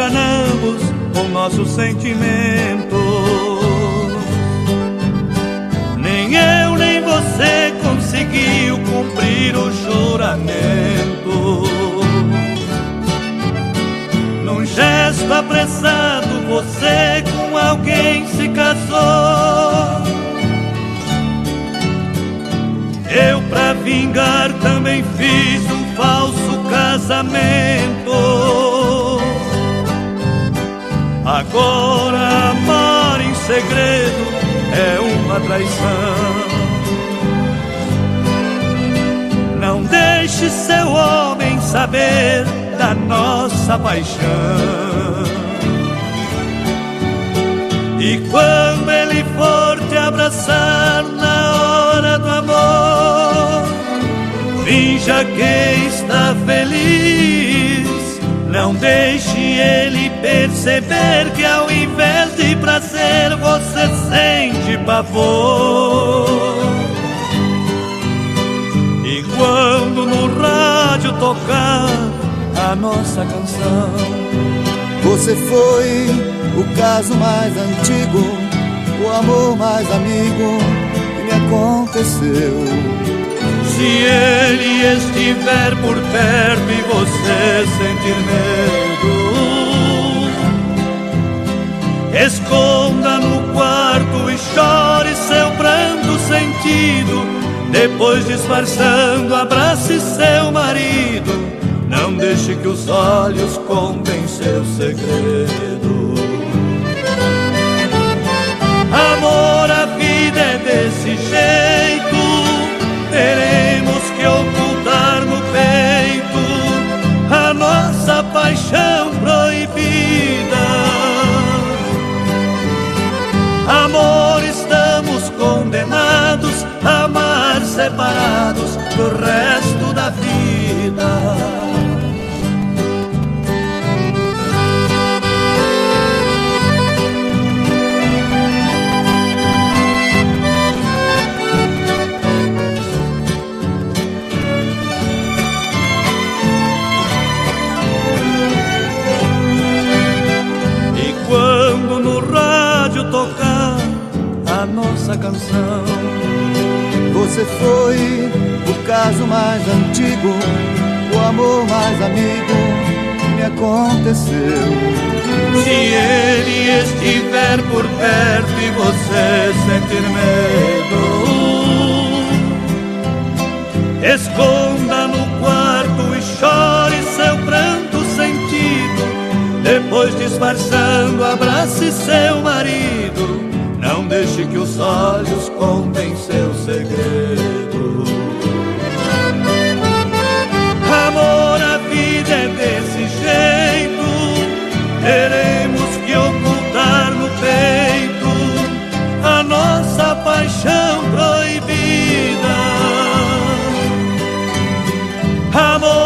enganamos com nossos sentimentos. Nem eu nem você conseguiu cumprir o juramento. Num gesto apressado, você com alguém se casou. Eu, pra vingar, também fiz um falso casamento. Agora, amar em segredo é uma traição. Não deixe seu homem saber da nossa paixão. E quando ele for te abraçar na hora do amor, finja que está feliz. Não deixe ele perceber que ao invés de prazer você sente pavor. E quando no rádio tocar a nossa canção, você foi o caso mais antigo, o amor mais amigo que me aconteceu. Se ele estiver por perto e você sentir medo, esconda no quarto e chore seu pranto sentido. Depois disfarçando, abrace seu marido. Não deixe que os olhos contem seu segredo. Amor, estamos condenados a amar separados do resto da vida. tocar nossa canção. Você foi o caso mais antigo, o amor mais amigo me aconteceu. Se ele estiver por perto e você sentir medo, esconda no quarto e chore seu pranto sentido. Depois disfarçando, olhos contem seu segredo. Amor, a vida é desse jeito. Teremos que ocultar no peito a nossa paixão proibida. Amor,